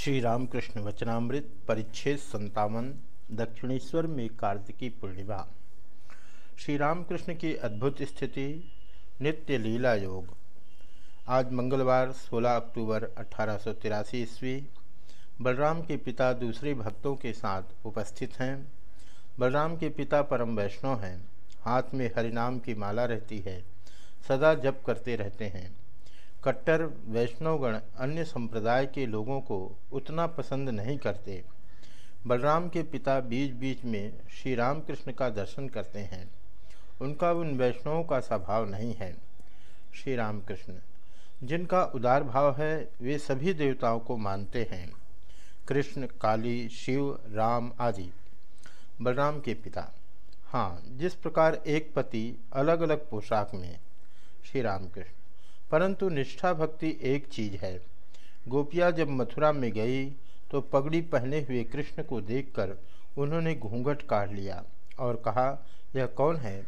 श्री रामकृष्ण वचनामृत परिच्छेद संतावन दक्षिणेश्वर में कार्तिकी पूर्णिमा। श्री रामकृष्ण की अद्भुत स्थिति, नित्य लीला योग। आज मंगलवार 16 अक्टूबर अठारह ईस्वी, बलराम के पिता दूसरे भक्तों के साथ उपस्थित हैं। बलराम के पिता परम वैष्णव हैं। हाथ में हरिनाम की माला रहती है। सदा जप करते रहते हैं। कट्टर, वैष्णवगण, अन्य संप्रदाय के लोगों को उतना पसंद नहीं करते। बलराम के पिता बीच बीच में श्री रामकृष्ण का दर्शन करते हैं। उनका उन वैष्णवों का स्वभाव नहीं है। श्री रामकृष्ण जिनका उदार भाव है, वे सभी देवताओं को मानते हैं। कृष्ण, काली, शिव, राम आदि। बलराम के पिता हाँ जिस प्रकार एक पति अलग अलग पोशाक में। श्री रामकृष्ण परंतु निष्ठा भक्ति एक चीज़ है। गोपिया जब मथुरा में गई तो पगड़ी पहने हुए कृष्ण को देखकर उन्होंने घूंघट काट लिया और कहा, यह कौन है?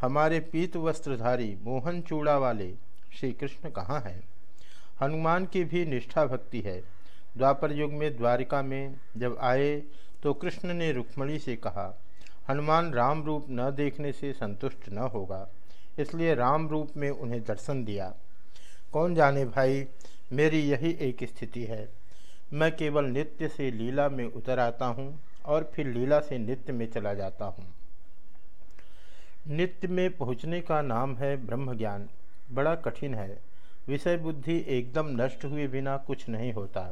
हमारे पीत वस्त्रधारी मोहन चूड़ा वाले श्री कृष्ण कहाँ हैं? हनुमान की भी निष्ठा भक्ति है। द्वापर युग में द्वारिका में जब आए तो कृष्ण ने रुक्मणी से कहा, हनुमान राम रूप न देखने से संतुष्ट न होगा, इसलिए राम रूप में उन्हें दर्शन दिया। कौन जाने भाई, मेरी यही एक स्थिति है। मैं केवल नित्य से लीला में उतर आता हूँ और फिर लीला से नित्य में चला जाता हूँ। नित्य में पहुँचने का नाम है ब्रह्म ज्ञान बड़ा कठिन है। विषय बुद्धि एकदम नष्ट हुए बिना कुछ नहीं होता।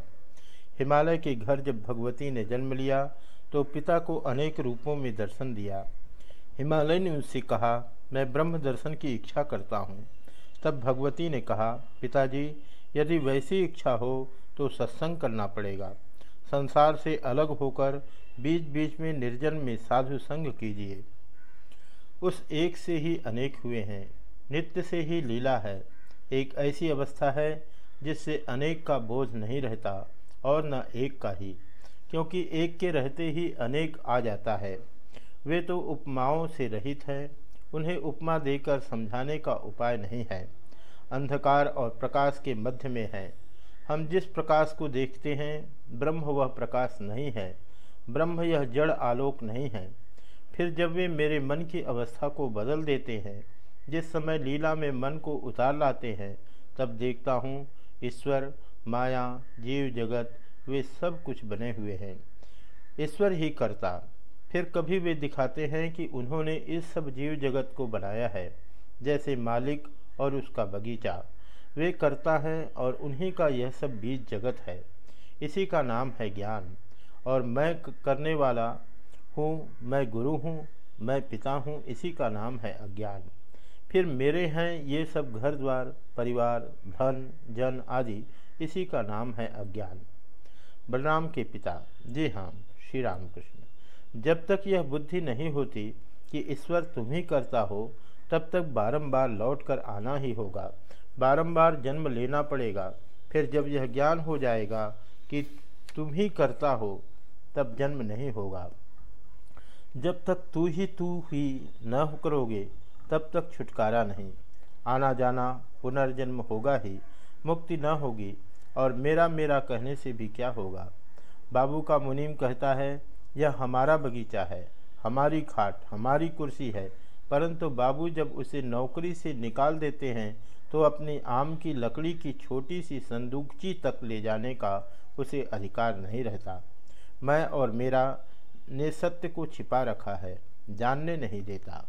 हिमालय के घर जब भगवती ने जन्म लिया तो पिता को अनेक रूपों में दर्शन दिया। हिमालय ने उनसे कहा, मैं ब्रह्म दर्शन की इच्छा करता हूँ। तब भगवती ने कहा, पिताजी, यदि वैसी इच्छा हो तो सत्संग करना पड़ेगा। संसार से अलग होकर बीच बीच में निर्जन में साधु संग कीजिए। उस एक से ही अनेक हुए हैं। नित्य से ही लीला है। एक ऐसी अवस्था है जिससे अनेक का बोझ नहीं रहता और न एक का ही, क्योंकि एक के रहते ही अनेक आ जाता है। वे तो उपमाओं से रहित हैं। उन्हें उपमा देकर समझाने का उपाय नहीं है। अंधकार और प्रकाश के मध्य में है। हम जिस प्रकाश को देखते हैं, ब्रह्म वह प्रकाश नहीं है। ब्रह्म यह जड़ आलोक नहीं है। फिर जब वे मेरे मन की अवस्था को बदल देते हैं, जिस समय लीला में मन को उतार लाते हैं, तब देखता हूँ ईश्वर, माया, जीव, जगत, वे सब कुछ बने हुए हैं। ईश्वर ही करता। फिर कभी वे दिखाते हैं कि उन्होंने इस सब जीव जगत को बनाया है। जैसे मालिक और उसका बगीचा। वे करता है और उन्हीं का यह सब बीज जगत है। इसी का नाम है ज्ञान। और मैं करने वाला हूँ, मैं गुरु हूँ, मैं पिता हूँ, इसी का नाम है अज्ञान। फिर मेरे हैं ये सब घर द्वार परिवार, धन, जन आदि, इसी का नाम है अज्ञान। बलराम के पिता, जी हाँ श्री रामकृष्ण। जब तक यह बुद्धि नहीं होती कि ईश्वर तुम ही करता हो तब तक बारंबार लौट कर आना ही होगा। बारंबार जन्म लेना पड़ेगा। फिर जब यह ज्ञान हो जाएगा कि तुम ही करता हो, तब जन्म नहीं होगा। जब तक तू ही तू ही न करोगे, तब तक छुटकारा नहीं। आना जाना पुनर्जन्म होगा ही, मुक्ति न होगी, और मेरा मेरा कहने से भी क्या होगा? बाबू का मुनीम कहता है, यह हमारा बगीचा है, हमारी खाट, हमारी कुर्सी है परंतु बाबू जब उसे नौकरी से निकाल देते हैं तो अपनी आम की लकड़ी की छोटी सी संदूकची तक ले जाने का उसे अधिकार नहीं रहता। मैं और मेरा ने सत्य को छिपा रखा है, जानने नहीं देता।